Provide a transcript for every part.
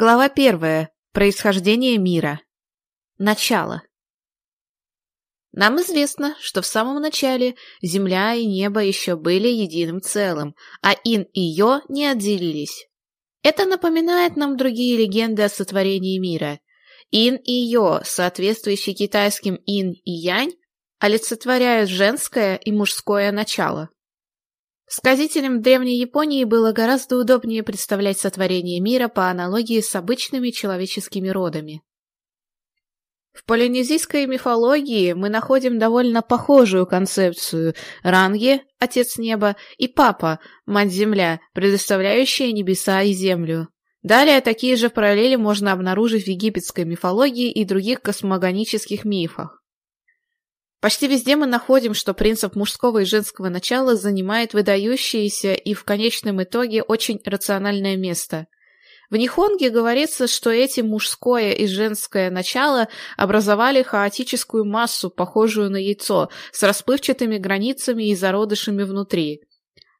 Глава первая. Происхождение мира. Начало. Нам известно, что в самом начале Земля и небо еще были единым целым, а Ин и Йо не отделились. Это напоминает нам другие легенды о сотворении мира. Ин и Йо, соответствующие китайским Ин и Янь, олицетворяют женское и мужское начало. Сказителям древней Японии было гораздо удобнее представлять сотворение мира по аналогии с обычными человеческими родами. В полинезийской мифологии мы находим довольно похожую концепцию Ранги, Отец Неба, и Папа, Мать-Земля, предоставляющая небеса и землю. Далее такие же параллели можно обнаружить в египетской мифологии и других космогонических мифах. Почти везде мы находим, что принцип мужского и женского начала занимает выдающееся и в конечном итоге очень рациональное место. В Нихонге говорится, что эти мужское и женское начало образовали хаотическую массу, похожую на яйцо, с расплывчатыми границами и зародышами внутри.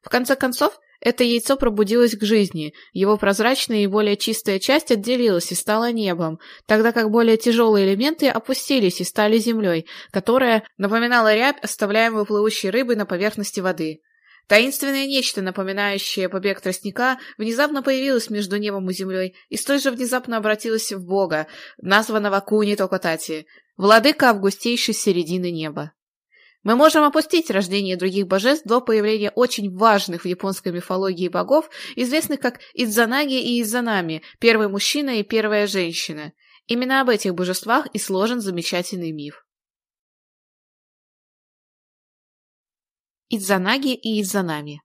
В конце концов, Это яйцо пробудилось к жизни, его прозрачная и более чистая часть отделилась и стала небом, тогда как более тяжелые элементы опустились и стали землей, которая напоминала рябь, оставляемую плывущей рыбой на поверхности воды. Таинственное нечто, напоминающее побег тростника, внезапно появилось между небом и землей и столь же внезапно обратилось в бога, названного Куни Токотати, владыка августейшей середины неба. Мы можем опустить рождение других божеств до появления очень важных в японской мифологии богов, известных как Идзанаги и Идзанами, первый мужчина и первая женщина. Именно об этих божествах и сложен замечательный миф. Идзанаги и Идзанами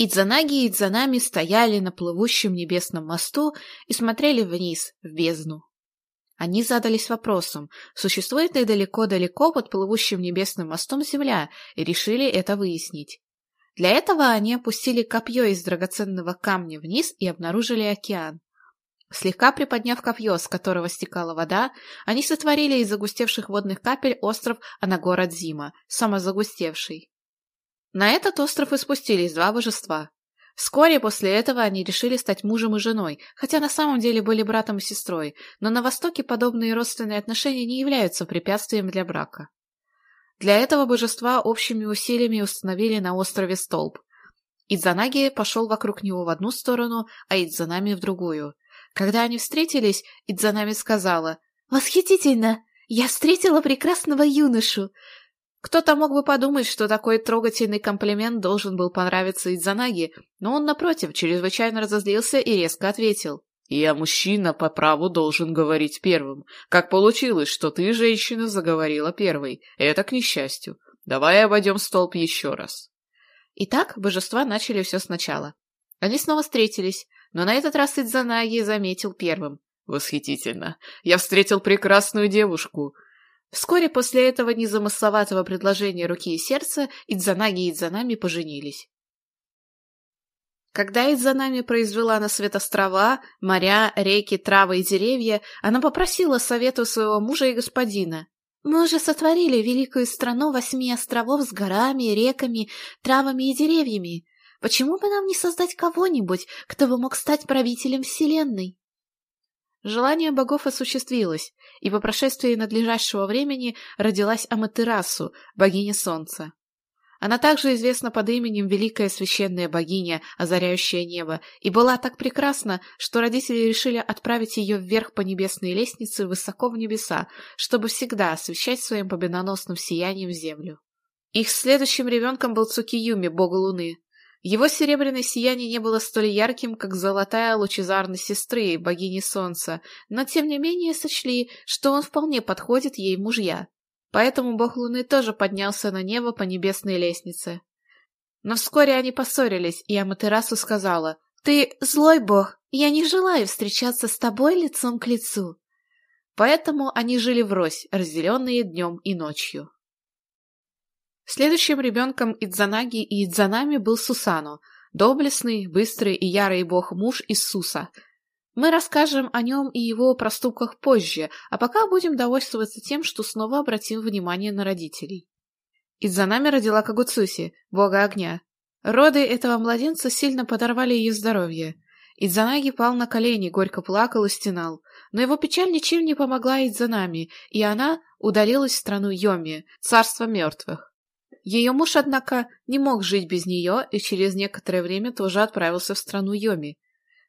Идзанаги и Идзанами стояли на плывущем небесном мосту и смотрели вниз, в бездну. Они задались вопросом, существует ли далеко-далеко под плывущим небесным мостом Земля, и решили это выяснить. Для этого они опустили копье из драгоценного камня вниз и обнаружили океан. Слегка приподняв копье, с которого стекала вода, они сотворили из загустевших водных капель остров Анагород-Зима, самозагустевший. На этот остров и спустились два божества Вскоре после этого они решили стать мужем и женой, хотя на самом деле были братом и сестрой, но на Востоке подобные родственные отношения не являются препятствием для брака. Для этого божества общими усилиями установили на острове столб. Идзанаги пошел вокруг него в одну сторону, а Идзанами в другую. Когда они встретились, Идзанами сказала «Восхитительно! Я встретила прекрасного юношу! Кто-то мог бы подумать, что такой трогательный комплимент должен был понравиться Идзанаги, но он, напротив, чрезвычайно разозлился и резко ответил. «Я мужчина, по праву должен говорить первым. Как получилось, что ты, женщина, заговорила первой? Это к несчастью. Давай обойдем столб еще раз». Итак, божества начали все сначала. Они снова встретились, но на этот раз Идзанаги заметил первым. «Восхитительно! Я встретил прекрасную девушку!» Вскоре после этого незамысловатого предложения руки и сердца Идзанаги и Идзанами поженились. Когда Идзанами произвела на свет острова, моря, реки, травы и деревья, она попросила совету своего мужа и господина. «Мы уже сотворили великую страну восьми островов с горами, реками, травами и деревьями. Почему бы нам не создать кого-нибудь, кто бы мог стать правителем Вселенной?» Желание богов осуществилось, и по прошествии надлежащего времени родилась Аматерасу, богиня солнца. Она также известна под именем Великая Священная Богиня, озаряющая небо, и была так прекрасна, что родители решили отправить ее вверх по небесной лестнице высоко в небеса, чтобы всегда освещать своим победоносным сиянием землю. Их следующим ребенком был Цукиюми, бог Луны, Его серебряное сияние не было столь ярким, как золотая лучезарность сестры, богини солнца, но тем не менее сочли, что он вполне подходит ей мужья. Поэтому бог луны тоже поднялся на небо по небесной лестнице. Но вскоре они поссорились, и Аматерасу сказала, «Ты злой бог, я не желаю встречаться с тобой лицом к лицу». Поэтому они Следующим ребенком Идзанаги и Идзанами был Сусано, доблестный, быстрый и ярый бог муж из Суса. Мы расскажем о нем и его проступках позже, а пока будем довольствоваться тем, что снова обратим внимание на родителей. Идзанами родила Кагуцуси, бога огня. Роды этого младенца сильно подорвали ее здоровье. Идзанаги пал на колени, горько плакал и стенал. Но его печаль ничем не помогла Идзанами, и она удалилась в страну Йоми, царство мертвых. Ее муж, однако, не мог жить без нее и через некоторое время тоже отправился в страну Йоми.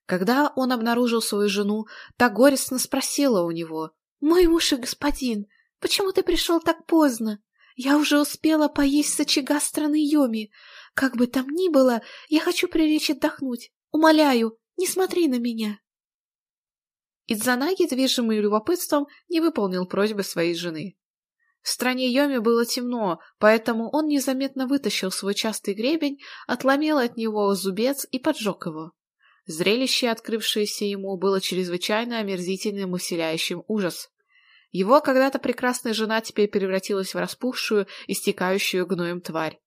Когда он обнаружил свою жену, та горестно спросила у него, «Мой муж и господин, почему ты пришел так поздно? Я уже успела поесть с очага страны Йоми. Как бы там ни было, я хочу прилечь отдохнуть. Умоляю, не смотри на меня!» Идзанаги, движимый любопытством, не выполнил просьбы своей жены. В стране Йоми было темно, поэтому он незаметно вытащил свой частый гребень, отломил от него зубец и поджег его. Зрелище, открывшееся ему, было чрезвычайно омерзительным и вселяющим ужас. Его когда-то прекрасная жена теперь превратилась в распухшую, истекающую гноем тварь.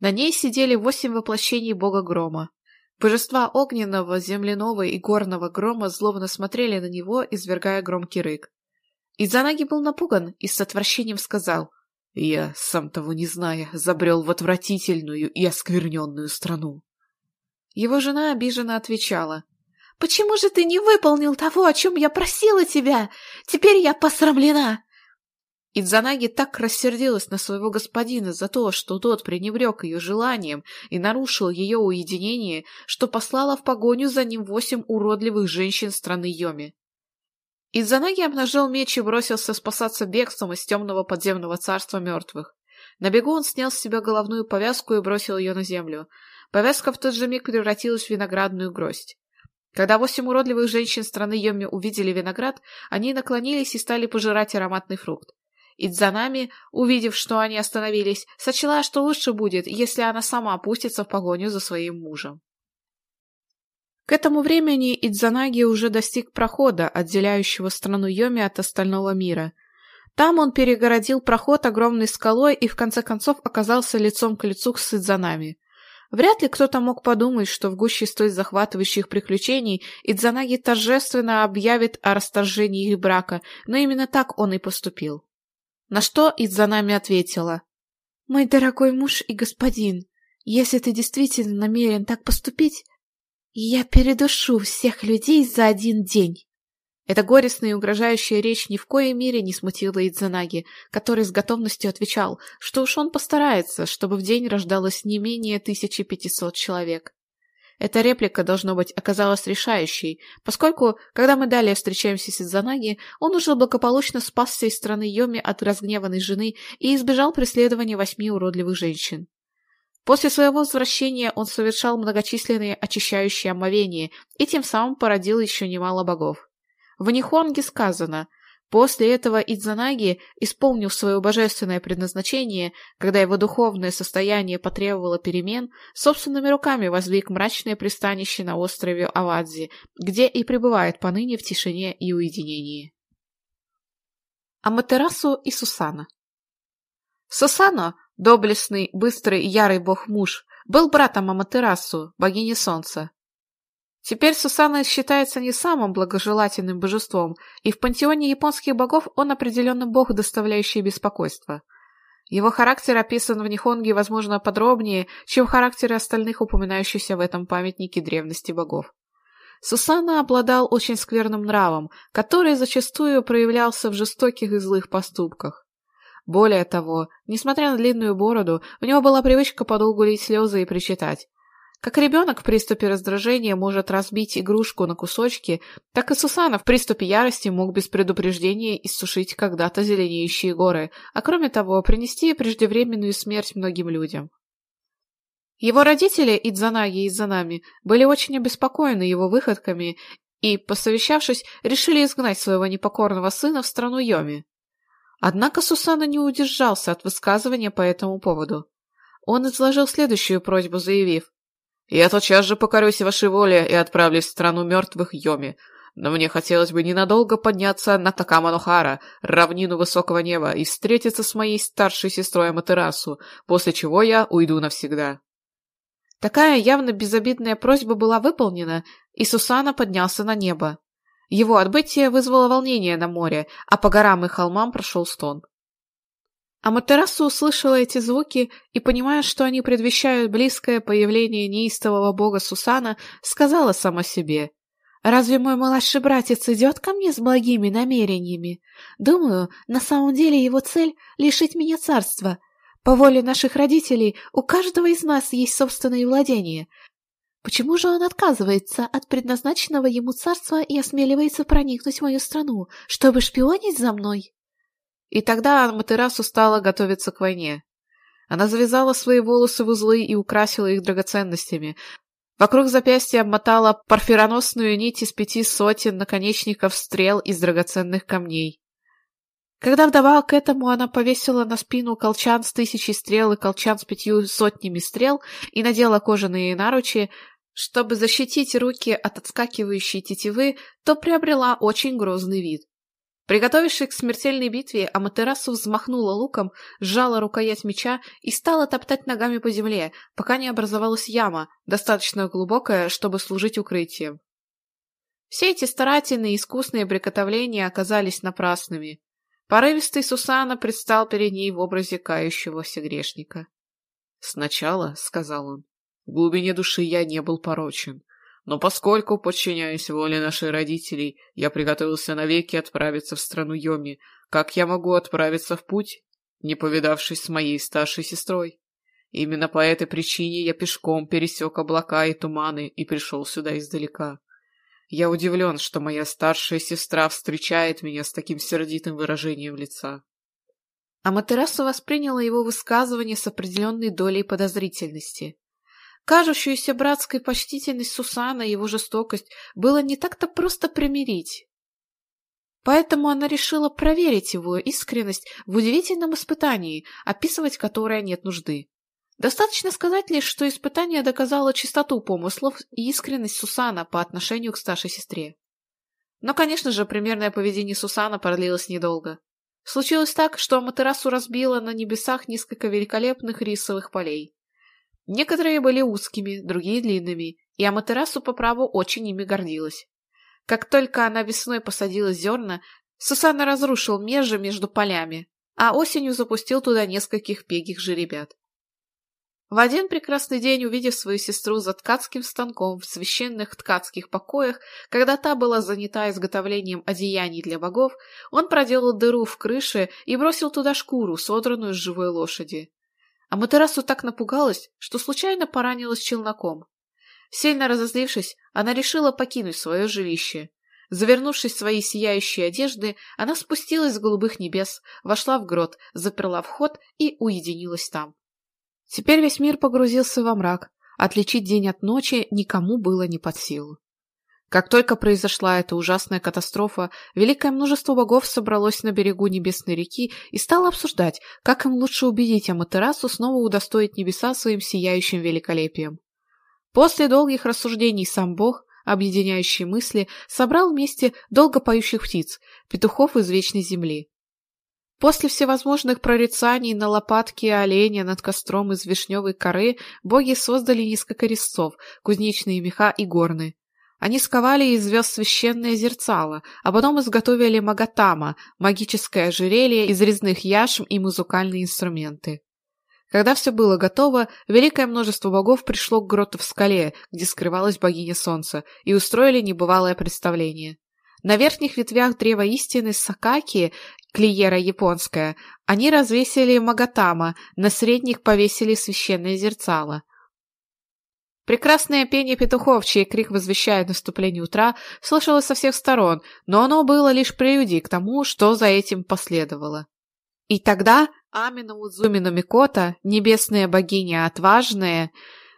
На ней сидели восемь воплощений бога грома. Божества огненного, земляного и горного грома злобно смотрели на него, И Зана был напуган и с отвращением сказал, «Я, сам того не зная, забрел в отвратительную и оскверненную страну». Его жена обиженно отвечала, «Почему же ты не выполнил того, о чем я просила тебя? Теперь я посрамлена!» Идзанаги так рассердилась на своего господина за то, что тот пренебрег ее желанием и нарушил ее уединение, что послала в погоню за ним восемь уродливых женщин страны Йоми. Изанаги обнажил меч и бросился спасаться бегством из темного подземного царства мертвых. На бегу он снял с себя головную повязку и бросил ее на землю. Повязка в тот же миг превратилась в виноградную гроздь. Когда восемь уродливых женщин страны Йоми увидели виноград, они наклонились и стали пожирать ароматный фрукт. Идзанами, увидев, что они остановились, сочла, что лучше К этому времени Идзанаги уже достиг прохода, отделяющего страну Йоми от остального мира. Там он перегородил проход огромной скалой и в конце концов оказался лицом к лицу с Идзанами. Вряд ли кто-то мог подумать, что в гуще столь захватывающих приключений Идзанаги торжественно объявит о расторжении их брака, но именно так он и поступил. На что Идзанами ответила. «Мой дорогой муж и господин, если ты действительно намерен так поступить, я передушу всех людей за один день. Эта горестная и угрожающая речь ни в коей мере не смутила Идзанаги, который с готовностью отвечал, что уж он постарается, чтобы в день рождалось не менее 1500 человек. Эта реплика, должно быть, оказалась решающей, поскольку, когда мы далее встречаемся с Идзанаги, он уже благополучно спасся из страны Йоми от разгневанной жены и избежал преследования восьми уродливых женщин. После своего возвращения он совершал многочисленные очищающие омовения и тем самым породил еще немало богов. В Нихонге сказано После этого Идзанаги, исполнив свое божественное предназначение, когда его духовное состояние потребовало перемен, собственными руками воздвиг мрачное пристанище на острове Авадзи, где и пребывает поныне в тишине и уединении. Аматерасу и Сусана Сусана Доблестный, быстрый, ярый бог-муж был братом Аматерасу, богини солнца. Теперь Сусана считается не самым благожелательным божеством, и в пантеоне японских богов он определенный бог, доставляющий беспокойство. Его характер описан в Нихонге, возможно, подробнее, чем характеры остальных упоминающихся в этом памятнике древности богов. Сусана обладал очень скверным нравом, который зачастую проявлялся в жестоких и злых поступках. Более того, несмотря на длинную бороду, у него была привычка подолгу лить слезы и причитать. Как ребенок в приступе раздражения может разбить игрушку на кусочки, так и Сусана в приступе ярости мог без предупреждения иссушить когда-то зеленеющие горы, а кроме того, принести преждевременную смерть многим людям. Его родители, Идзанаги и Идзанами, были очень обеспокоены его выходками и, посовещавшись, решили изгнать своего непокорного сына в страну Йоми. Однако Сусана не удержался от высказывания по этому поводу. Он изложил следующую просьбу, заявив. «Я тотчас же покорюсь вашей воле и отправлюсь в страну мертвых Йоми, но мне хотелось бы ненадолго подняться на Такаманухара, равнину высокого неба, и встретиться с моей старшей сестрой Матерасу, после чего я уйду навсегда». Такая явно безобидная просьба была выполнена, и Сусана поднялся на небо. Его отбытие вызвало волнение на море, а по горам и холмам прошел стон. Аматерасу услышала эти звуки и, понимая, что они предвещают близкое появление неистового бога Сусана, сказала сама себе Разве мой младший братец идет ко мне с благими намерениями? Думаю, на самом деле Почему же он отказывается от предназначенного ему царства и осмеливается проникнуть в мою страну, чтобы шпионить за мной? И тогда Арматерасу стала готовиться к войне. Она завязала свои волосы в узлы и украсила их драгоценностями. Вокруг запястья обмотала парфироносную нить из пяти сотен наконечников стрел из драгоценных камней. Когда вдавала к этому, она повесила на спину колчан с тысячей стрел и колчан с пятью сотнями стрел и надела кожаные наручи, чтобы защитить руки от отскакивающей тетивы, то приобрела очень грозный вид. Приготовившись к смертельной битве, Аматерасу взмахнула луком, сжала рукоять меча и стала топтать ногами по земле, пока не образовалась яма, достаточно глубокая, чтобы служить укрытием. Все эти старательные и искусные приготовления оказались напрасными. Порывистый Сусана предстал перед ней в образе кающегося грешника. «Сначала», — сказал он, в глубине души я не был порочен. Но поскольку, подчиняясь воле наших родителей, я приготовился навеки отправиться в страну Йоми, как я могу отправиться в путь, не повидавшись с моей старшей сестрой? Именно по этой причине я пешком пересек облака и туманы и пришел сюда издалека. Я удивлен, что моя старшая сестра встречает меня с таким сердитым выражением лица. Аматерасу восприняла его высказывание с определенной долей подозрительности. Кажущуюся братской почтительность Сусана и его жестокость было не так-то просто примирить. Поэтому она решила проверить его искренность в удивительном испытании, описывать которое нет нужды. Достаточно сказать лишь, что испытание доказало чистоту помыслов и искренность Сусана по отношению к старшей сестре. Но, конечно же, примерное поведение Сусана продлилось недолго. Случилось так, что Аматерасу разбило на небесах несколько великолепных рисовых полей. Некоторые были узкими, другие длинными, и Аматерасу по праву очень ими гордилась. Как только она весной посадила зерна, Сусана разрушил межи между полями, а осенью запустил туда нескольких пегих жеребят. В один прекрасный день, увидев свою сестру за ткацким станком в священных ткацких покоях, когда та была занята изготовлением одеяний для богов, он проделал дыру в крыше и бросил туда шкуру, содранную с живой лошади. А Матерасу так напугалась, что случайно поранилась челноком. Сильно разозлившись, она решила покинуть свое жилище. Завернувшись в свои сияющие одежды, она спустилась с голубых небес, вошла в грот, заперла вход и уединилась там. Теперь весь мир погрузился во мрак. Отличить день от ночи никому было не под силу. Как только произошла эта ужасная катастрофа, великое множество богов собралось на берегу Небесной реки и стало обсуждать, как им лучше убедить Аматерасу снова удостоить небеса своим сияющим великолепием. После долгих рассуждений сам бог, объединяющий мысли, собрал вместе долго поющих птиц, петухов из вечной земли. После всевозможных прорицаний на лопатке оленя над костром из вишневой коры боги создали несколько резцов, кузнечные меха и горные. Они сковали из звезд священное зерцало, а потом изготовили магатама, магическое ожерелье из резных яшм и музыкальные инструменты. Когда все было готово, великое множество богов пришло к гроту в скале, где скрывалась богиня солнца, и устроили небывалое представление. На верхних ветвях древа истины Сакаки, клиера японская, они развесили магатама, на средних повесили священное зерцало. Прекрасное пение петухов, чей крик возвещает наступление утра, слышалось со всех сторон, но оно было лишь прелюдией к тому, что за этим последовало. И тогда Амина Удзумина Микота, небесная богиня отважная,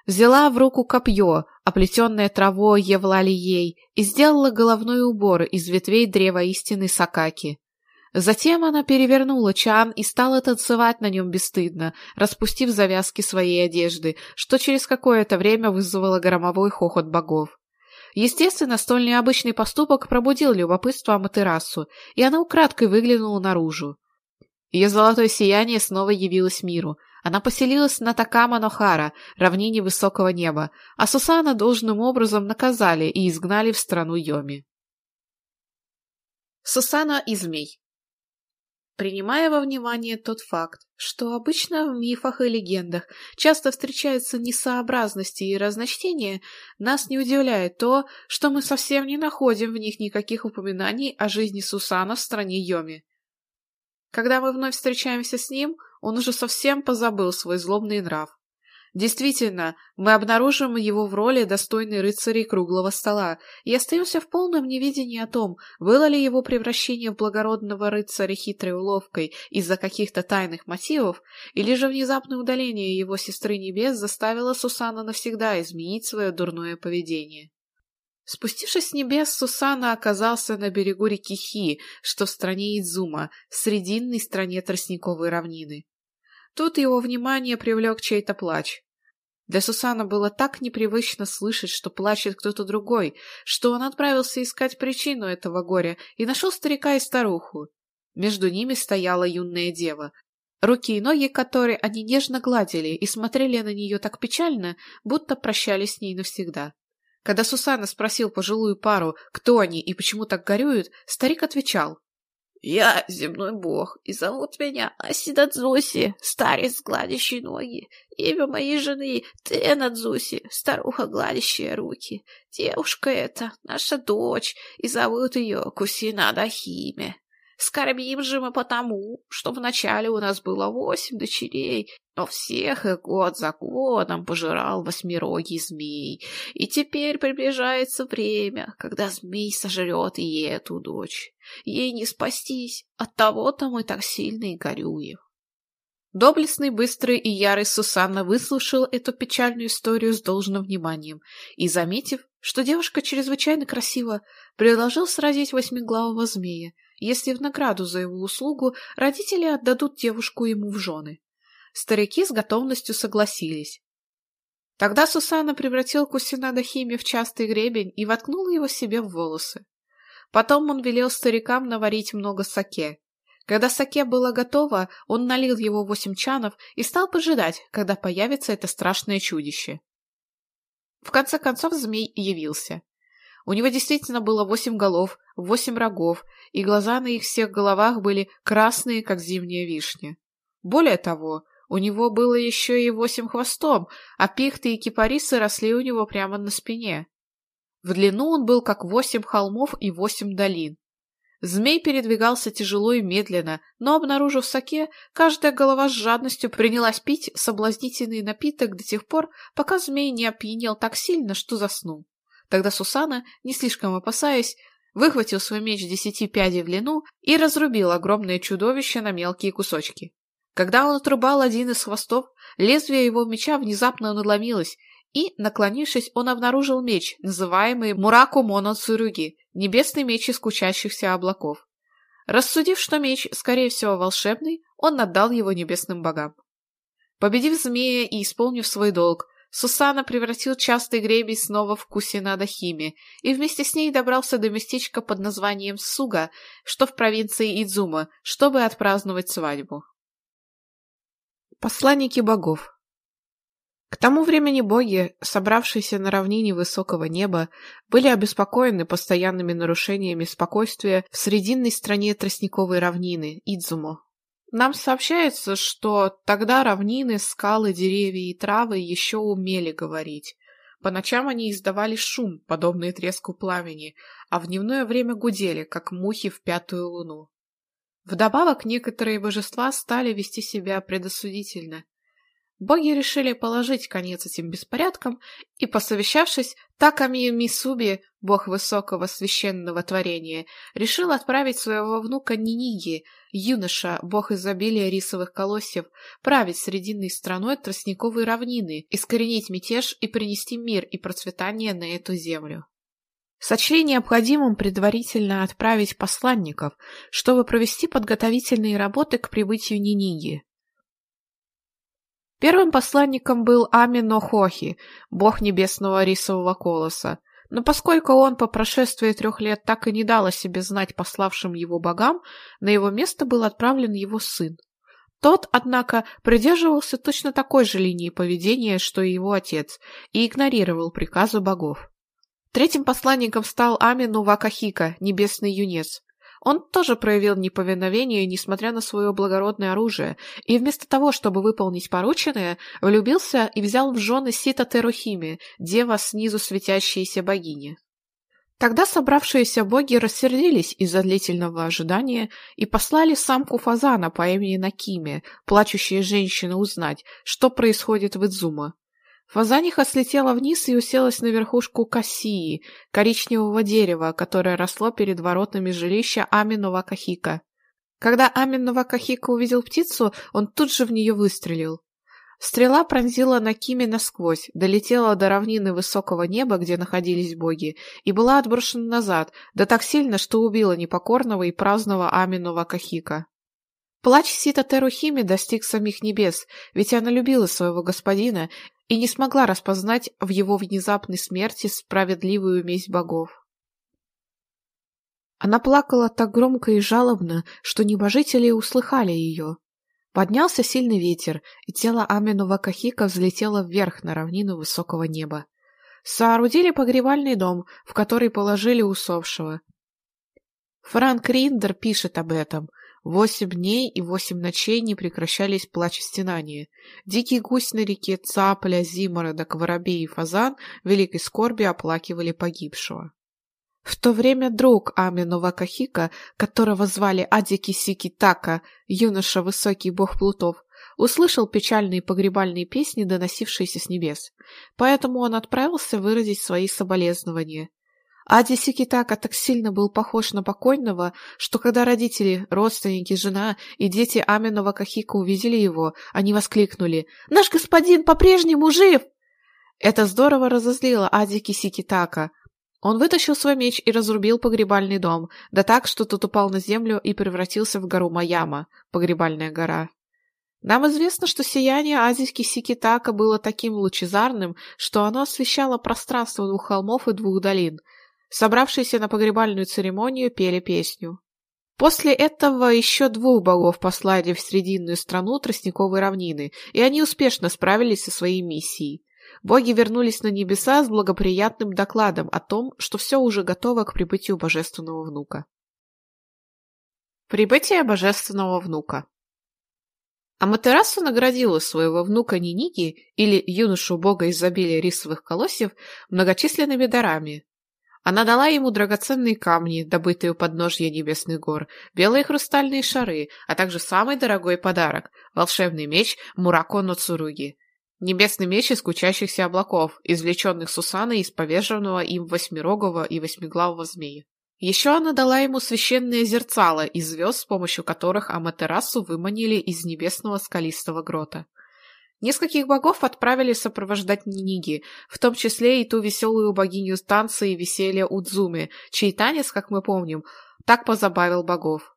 взяла в руку копье, оплетенное травой Евлалией, и сделала головной убор из ветвей древа истины Сакаки. Затем она перевернула чан и стала танцевать на нем бесстыдно, распустив завязки своей одежды, что через какое-то время вызвало громовой хохот богов. Естественно, столь необычный поступок пробудил любопытство Аматерасу, и она украдкой выглянула наружу. Ее золотое сияние снова явилось миру. Она поселилась на Такама-Нохара, равнине высокого неба, а Сусана должным образом наказали и изгнали в страну Йоми. Сусана и змей принимая во внимание тот факт, что обычно в мифах и легендах часто встречаются несообразности и разночтения, нас не удивляет то, что мы совсем не находим в них никаких упоминаний о жизни Сусана в стране Йоми. Когда мы вновь встречаемся с ним, он уже совсем позабыл свой злобный нрав, Действительно, мы обнаружим его в роли достойной рыцарей круглого стола и остаемся в полном неведении о том, было ли его превращение в благородного рыцаря хитрой уловкой из-за каких-то тайных мотивов, или же внезапное удаление его сестры небес заставило Сусана навсегда изменить свое дурное поведение. Спустившись с небес, Сусана оказался на берегу реки Хи, что в стране Идзума, в срединной стране тростниковой равнины. Тут его внимание привлек чей-то плач. Для Сусана было так непривычно слышать, что плачет кто-то другой, что он отправился искать причину этого горя и нашел старика и старуху. Между ними стояла юная дева, руки и ноги которой они нежно гладили и смотрели на нее так печально, будто прощались с ней навсегда. Когда Сусана спросил пожилую пару, кто они и почему так горюют, старик отвечал — я земной бог, и зовут меня Асидадзуси, старец гладящий ноги. Имя моей жены Тенадзуси, старуха гладящая руки. Девушка эта, наша дочь, и зовут ее Кусина Адахиме. Скорбим же мы потому, что вначале у нас было восемь дочерей, но всех их год за годом пожирал восьмирогий змей, и теперь приближается время, когда змей сожрет и эту дочь. Ей не спастись, от того-то мы так сильно и горюем. Доблестный, быстрый и ярый Сусанна выслушал эту печальную историю с должным вниманием и, заметив, что девушка чрезвычайно красива, предложил сразить восьмиглавого змея, если в награду за его услугу родители отдадут девушку ему в жены. Старики с готовностью согласились. Тогда Сусана превратил Кусинада Хими в частый гребень и воткнул его себе в волосы. Потом он велел старикам наварить много саке. Когда саке было готово, он налил его в восемь чанов и стал поджидать, когда появится это страшное чудище. В конце концов змей явился. У него действительно было восемь голов, восемь рогов, и глаза на их всех головах были красные, как зимняя вишня. Более того, у него было еще и восемь хвостом, а пихты и кипарисы росли у него прямо на спине. В длину он был как восемь холмов и восемь долин. Змей передвигался тяжело и медленно, но, обнаружив саке, каждая голова с жадностью принялась пить соблазнительный напиток до тех пор, пока змей не опьянел так сильно, что заснул. Тогда Сусана, не слишком опасаясь, выхватил свой меч десяти пядей в длину и разрубил огромное чудовище на мелкие кусочки. Когда он отрубал один из хвостов, лезвие его меча внезапно надломилось, и, наклонившись, он обнаружил меч, называемый Мураку Моно Цуруги, небесный меч из кучащихся облаков. Рассудив, что меч, скорее всего, волшебный, он отдал его небесным богам. Победив змея и исполнив свой долг, Сусана превратил частый гребень снова в Кусинада Хими и вместе с ней добрался до местечка под названием Суга, что в провинции Идзума, чтобы отпраздновать свадьбу. Посланники богов К тому времени боги, собравшиеся на равнине высокого неба, были обеспокоены постоянными нарушениями спокойствия в срединной стране тростниковой равнины, Идзумо. Нам сообщается, что тогда равнины, скалы, деревья и травы еще умели говорить. По ночам Боги решили положить конец этим беспорядкам, и, посовещавшись, Таками Мисуби, бог высокого священного творения, решил отправить своего внука Ниниги, юноша, бог изобилия рисовых колосьев, править срединной страной тростниковой равнины, искоренить мятеж и принести мир и процветание на эту землю. Сочли необходимым предварительно отправить посланников, чтобы провести подготовительные работы к прибытию Ниниги. Первым посланником был Амино Хохи, бог небесного рисового колоса. Но поскольку он по прошествии трех лет так и не дал о себе знать пославшим его богам, на его место был отправлен его сын. Тот, однако, придерживался точно такой же линии поведения, что и его отец, и игнорировал приказы богов. Третьим посланником стал Амину Вакахика, небесный юнец. Он тоже проявил неповиновение, несмотря на свое благородное оружие, и вместо того, чтобы выполнить порученное, влюбился и взял в жены Сита Терухими, дева снизу светящейся богини. Тогда собравшиеся боги рассердились из-за длительного ожидания и послали самку фазана по имени Накиме, плачущей женщины, узнать, что происходит в Идзума. Фазаниха слетела вниз и уселась на верхушку кассии, коричневого дерева, которое росло перед воротами жилища Аминова Кахика. Когда Аминова Кахика увидел птицу, он тут же в нее выстрелил. Стрела пронзила Накими насквозь, долетела до равнины высокого неба, где находились боги, и была отброшена назад, да так сильно, что убила непокорного и праздного Аминова Кахика. Плач Плач сита Терухиме достиг самих небес, ведь она любила своего господина и не смогла распознать в его внезапной смерти справедливую месть богов. Она плакала так громко и жалобно, что небожители услыхали ее. Поднялся сильный ветер, и тело Амину Вакахика взлетело вверх на равнину высокого неба. Соорудили погребальный дом, в который положили усопшего. Франк Риндер пишет об этом — Восемь дней и восемь ночей не прекращались плач и стенания. Дикий гусь на реке Цапля, Зимородок, Воробей и Фазан великой скорби оплакивали погибшего. В то время друг Аминова Кахика, которого звали Адики Сикитака, юноша высокий бог плутов, услышал печальные погребальные песни, доносившиеся с небес. Поэтому он отправился выразить свои соболезнования. Ади Сикитака так сильно был похож на покойного, что когда родители, родственники, жена и дети Аминова Кахика увидели его, они воскликнули «Наш господин по-прежнему жив!» Это здорово разозлило Адики Сикитака, он вытащил свой меч и разрубил погребальный дом, да так, что тот упал на землю и превратился в гору Маяма, погребальная гора. Нам известно, что сияние азийский Сикитака было таким лучезарным, что оно освещало пространство двух холмов и двух долин. собравшиеся на погребальную церемонию пели песню. После этого еще двух богов послали в срединную страну тростниковой равнины, и они успешно справились со своей миссией. Боги вернулись на небеса с благоприятным докладом о том, что все уже готово к прибытию божественного внука. Прибытие божественного внука Аматерасу наградила своего внука Ниники, или юношу бога изобилия рисовых колосьев, многочисленными дарами, Она дала ему драгоценные камни, добытые у подножья небесных гор, белые хрустальные шары, а также самый дорогой подарок – волшебный меч Мурако Ноцуруги, Небесный меч из кучащихся облаков, извлеченных Сусаной из поверженного им восьмирогого и восьмиглавого змея. Еще она дала ему священные зерцала из звезд, с помощью которых Аматерасу выманили из небесного скалистого грота. Нескольких богов отправили сопровождать Ниниги, в том числе и ту веселую богиню танца и веселья Удзуми, чей танец, как мы помним, так позабавил богов.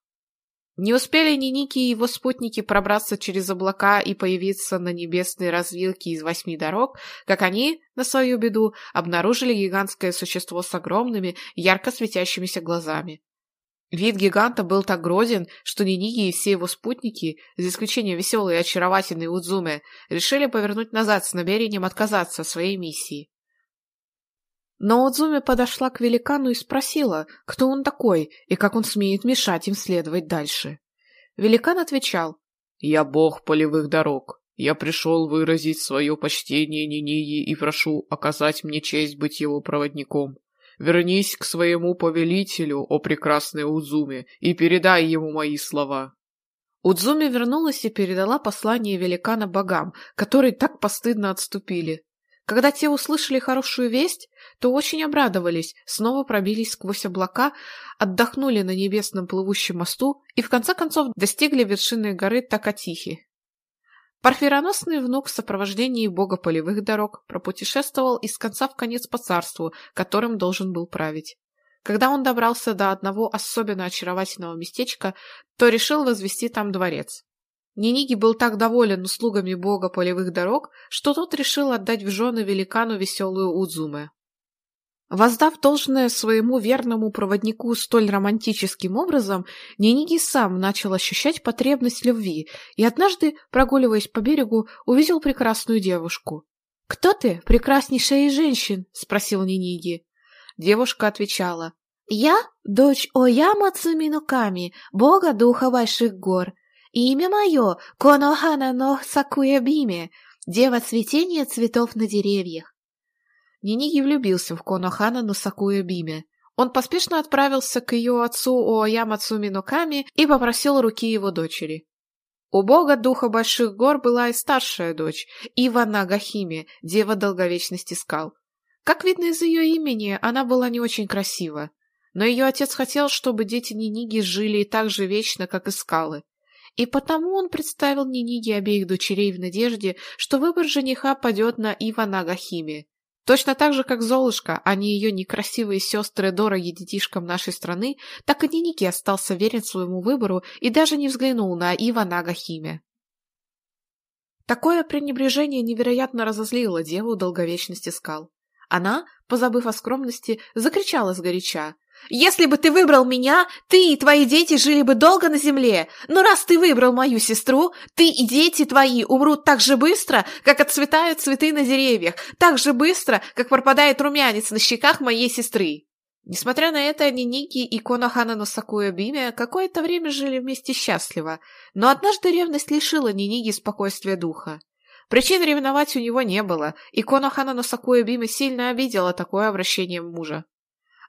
Не успели ни Ники и его спутники пробраться через облака и появиться на небесной развилке из восьми дорог, как они, на свою беду, обнаружили гигантское существо с огромными, ярко светящимися глазами. Вид гиганта был так грозен, что Ниники и все его спутники, за исключением веселой и очаровательной Удзуме, решили повернуть назад с намерением отказаться от своей миссии. Но Удзуми подошла к великану и спросила, кто он такой и как он смеет мешать им следовать дальше. Великан отвечал, «Я бог полевых дорог. Я пришел выразить свое почтение Нинии и прошу оказать мне честь быть его проводником. Вернись к своему повелителю, о прекрасной Удзуми, и передай ему мои слова». Удзуми вернулась и передала послание великана богам, которые так постыдно отступили. Когда те услышали хорошую весть, то очень обрадовались, снова пробились сквозь облака, отдохнули на небесном плывущем мосту и в конце концов достигли вершины горы Такатихи. Парфироносный внук в сопровождении бога полевых дорог пропутешествовал из конца в конец по царству, которым должен был править. Когда он добрался до одного особенно очаровательного местечка, то решил возвести там дворец. Ниниги был так доволен услугами бога полевых дорог, что тот решил отдать в жены великану веселую Удзуме. Воздав должное своему верному проводнику столь романтическим образом, Ниниги сам начал ощущать потребность любви и однажды, прогуливаясь по берегу, увидел прекрасную девушку. «Кто ты, прекраснейшая из женщин?» — спросил Ниниги. Девушка отвечала. «Я — дочь Ояма Цуминуками, бога духа больших гор. Имя мое — Конохана Нох Сакуябиме, дева цветения цветов на деревьях. Ниниги влюбился в Конохана но Сакуябиме. Он поспешно отправился к ее отцу Оаяма Цуминуками и попросил руки его дочери. У бога духа больших гор была и старшая дочь, Ива Нагахиме, дева долговечности скал. Как видно из ее имени, она была не очень красива. Но ее отец хотел, чтобы дети Ниниги жили так же вечно, как и скалы. И потому он представил Ниниге обеих дочерей в надежде, что выбор жениха падет на Ива Нагахиме. Точно так же, как Золушка, а не ее некрасивые сестры Дора и детишкам нашей страны, так и Ниники остался верен своему выбору и даже не взглянул на Ива Нагахиме. Такое пренебрежение невероятно разозлило деву долговечности скал. Она, позабыв о скромности, закричала сгоряча, Если бы ты выбрал меня, ты и твои дети жили бы долго на земле. Но раз ты выбрал мою сестру, ты и дети твои умрут так же быстро, как отцветают цветы на деревьях, так же быстро, как пропадает румянец на щеках моей сестры. Несмотря на это, Ниники и Конохана Носакуя Биме какое-то время жили вместе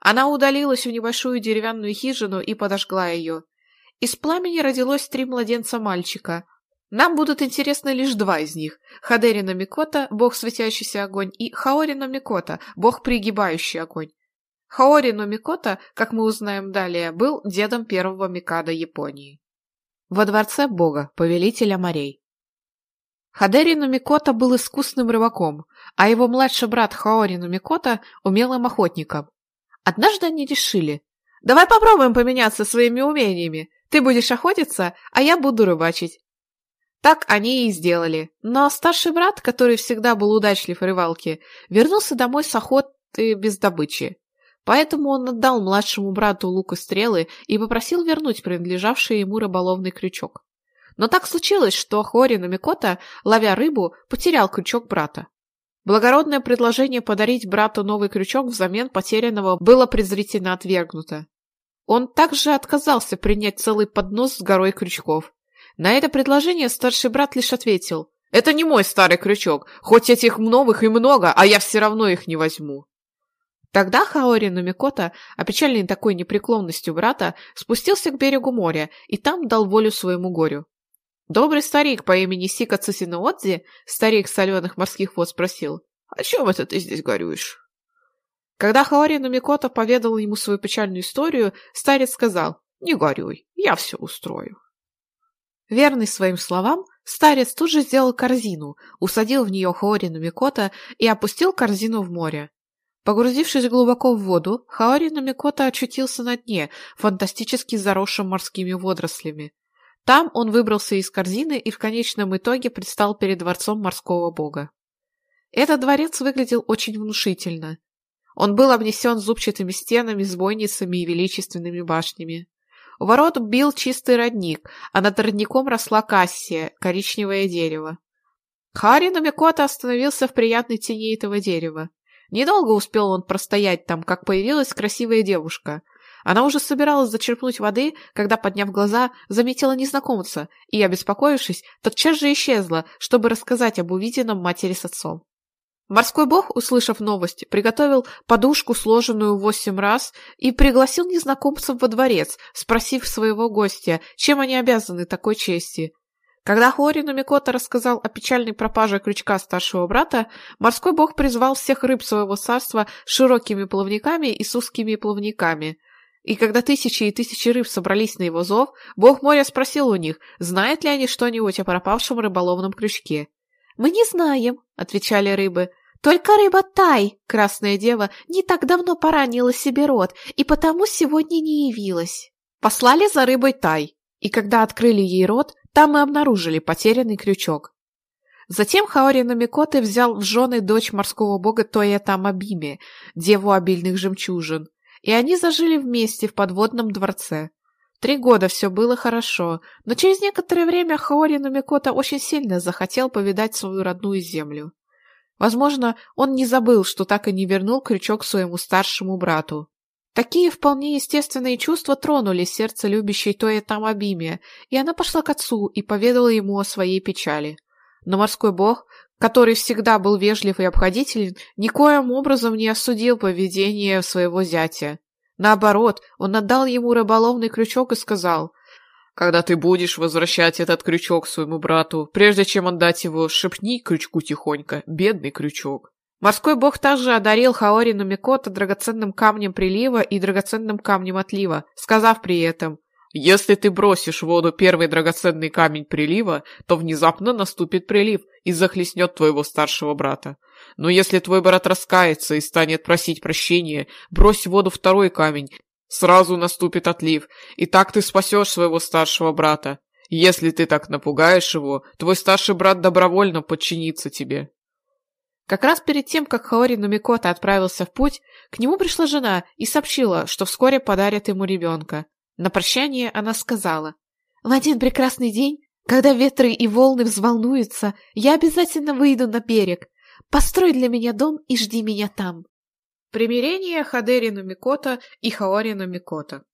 Она удалилась в небольшую деревянную хижину и подожгла ее. Из пламени родилось три младенца мальчика. Нам будут интересны лишь два из них. Хадерина Микота, бог светящийся огонь, и Хаорина Микота, бог пригибающий огонь. Хаорино Микота, как мы узнаем далее, был дедом первого Микада Японии. Во дворце бога, повелителя морей. Хадерину Микота был искусным рыбаком, а его младший брат Хаорино Микота – умелым охотником. Однажды они решили, давай попробуем поменяться своими умениями. Ты будешь охотиться, а я буду рыбачить. Так они и сделали. Но старший брат, который всегда был удачлив в рыбалке, вернулся домой с охоты без добычи. Поэтому он отдал младшему брату лук и стрелы и попросил вернуть принадлежавший ему рыболовный крючок. Но так случилось, что Хорин Микота, ловя рыбу, потерял крючок брата. Благородное предложение подарить брату новый крючок взамен потерянного было презрительно отвергнуто. Он также отказался принять целый поднос с горой крючков. На это предложение старший брат лишь ответил. «Это не мой старый крючок. Хоть этих новых и много, а я все равно их не возьму». Тогда Хаори Номикота, опечаленный такой непреклонностью брата, спустился к берегу моря и там дал волю своему горю. Добрый старик по имени Сика Цусиноодзи, старик соленых морских вод, спросил, «О чем это ты здесь горюешь?» Когда Хаори Номикото поведал ему свою печальную историю, старец сказал, «Не горюй, я все устрою». Верный своим словам, старец тут же сделал корзину, усадил в нее Хаори Номикото и опустил корзину в море. Погрузившись глубоко в воду, Хаори Номикото очутился на дне, фантастически заросшим морскими водорослями. Там он выбрался из корзины и в конечном итоге предстал перед дворцом морского бога. Этот дворец выглядел очень внушительно. Он был обнесен зубчатыми стенами, звонницами и величественными башнями. У ворот бил чистый родник, а над родником росла кассия, коричневое дерево. Хари Намикота остановился в приятной тени этого дерева. Недолго успел он простоять там, как появилась красивая девушка — она уже собиралась зачерпнуть воды, когда, подняв глаза, заметила незнакомца и, обеспокоившись, тотчас же исчезла, чтобы рассказать об увиденном матери с отцом. Морской бог, услышав новость, приготовил подушку, сложенную восемь раз, и пригласил незнакомцев во дворец, спросив своего гостя, чем они обязаны такой чести. Когда Хорину Микота рассказал о печальной пропаже крючка старшего брата, морской бог призвал всех рыб своего царства широкими плавниками и с узкими плавниками – и когда тысячи и тысячи рыб собрались на его зов, бог моря спросил у них, знают ли они что-нибудь о пропавшем рыболовном крючке. «Мы не знаем», — отвечали рыбы. «Только рыба Тай, красная дева, не так давно поранила себе рот и потому сегодня не явилась». Послали за рыбой Тай, и когда открыли ей рот, там и обнаружили потерянный крючок. Затем Хаори Намикоте взял в жены дочь морского бога Тоя Мабиме, деву обильных жемчужин, и они зажили вместе в подводном дворце. Три года все было хорошо, но через некоторое время Хаори Номикота очень сильно захотел повидать свою родную землю. Возможно, он не забыл, что так и не вернул крючок своему старшему брату. Такие вполне естественные чувства тронули сердце любящей Тоя Тамабиме, и она пошла к отцу и поведала ему о своей печали. Но морской бог, который всегда был вежлив и обходителен, никоим образом не осудил поведение своего зятя. Наоборот, он отдал ему рыболовный крючок и сказал, «Когда ты будешь возвращать этот крючок своему брату, прежде чем отдать его, шепни крючку тихонько, бедный крючок». Морской бог также одарил Хаори Номикота драгоценным камнем прилива и драгоценным камнем отлива, сказав при этом, если ты бросишь в воду первый драгоценный камень прилива, то внезапно наступит прилив и захлестнет твоего старшего брата. Но если твой брат раскается и станет просить прощения, брось в воду второй камень, сразу наступит отлив, и так ты спасешь своего старшего брата. Если ты так напугаешь его, твой старший брат добровольно подчинится тебе». Как раз перед тем, как Хаори Номикота отправился в путь, к нему пришла жена и сообщила, что вскоре подарят ему ребенка. На прощание она сказала, «В один прекрасный день, когда ветры и волны взволнуются, я обязательно выйду на берег. Построй для меня дом и жди меня там». Примирение Хадери Номикота и Хаори Номикота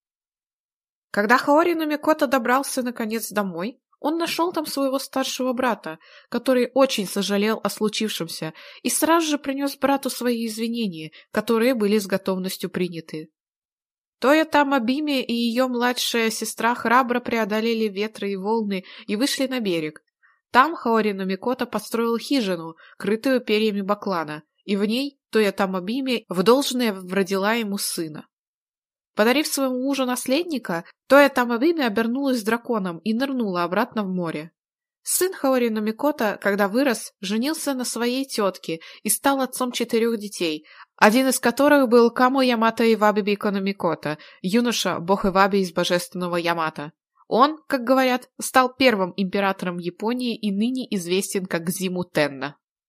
Когда Хаори Номикота добрался наконец домой, он нашел там своего старшего брата, который очень сожалел о случившемся, и сразу же принес брату свои извинения, которые были с готовностью приняты. Тоя Тоя-тама Биме и ее младшая сестра храбро преодолели ветры и волны и вышли на берег. Там Хаорина Микота построил хижину, крытую перьями баклана, и в ней Тоя-тама Биме в должное вродила ему сына. Подарив своему мужу наследника, Тоя-тама Биме обернулась драконом и нырнула обратно в море. Сын Хаорина Микота, когда вырос, женился на своей тетке и стал отцом четырех детей, один из которых был Камо Ямато Иваби Бикона Микота, юноша, бог Иваби из божественного Ямато. Он, как говорят, стал первым императором Японии и ныне известен как Зиму Тенна.